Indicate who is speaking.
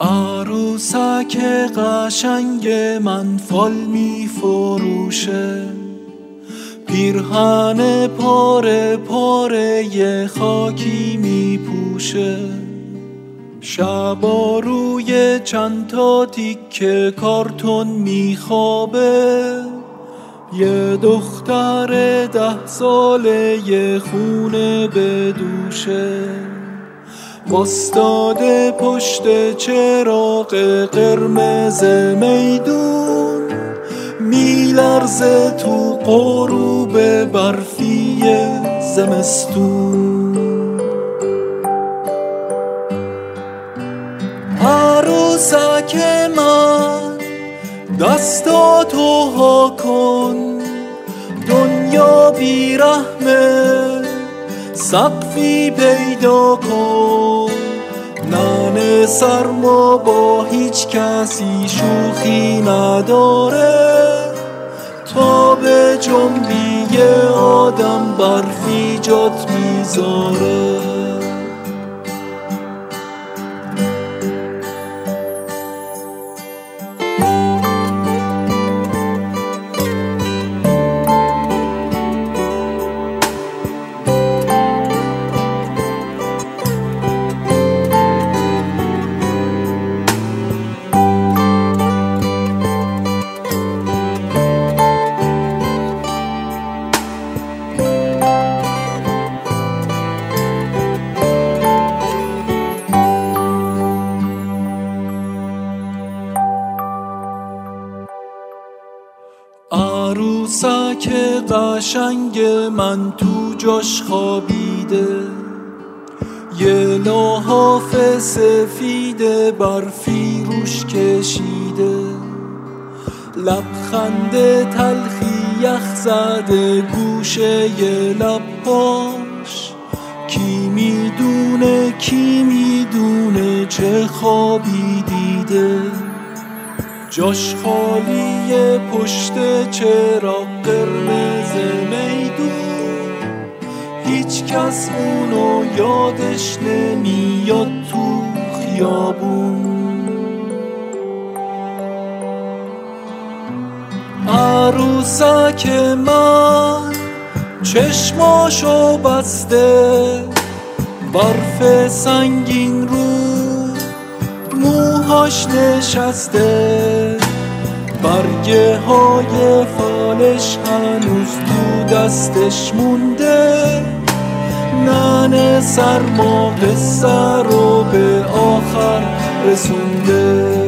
Speaker 1: عروسک قشنگ من فال می فروشه پیرهن پاره پاره خاکی می پوشه شبا روی چند تا تیکه کارتون می خوابه یه دختر ده ساله یه خونه بدوشه. باستاده پشت چراغ قرمز میدون میلرزه تو غروب برفی زمستون. عروسک من دستاتو ها کن. دنیا بیرحمه سقفی پیدا کن. نن سرما با هیچ کسی شوخی نداره. جنبی آدم برفی جات می‌ذاره. عروسک قشنگ من تو جاش خوابیده. یه لحاف سفید برفی روش کشیده. لبخند تلخی یخ زده گوشه یه لباش. کی می‌دونه کی می‌دونه چه خوابی دیده. جاش خالیه پشت چراغ قرمز میدون. هیچ کس اونو یادش نمیاد تو خیابون. عروسک من چشماشو بسته برف سنگین رو موهاش نشسته. برگه های فالش هنوز تو دستش مونده. نن سرما قصه رو به آخر رسونده.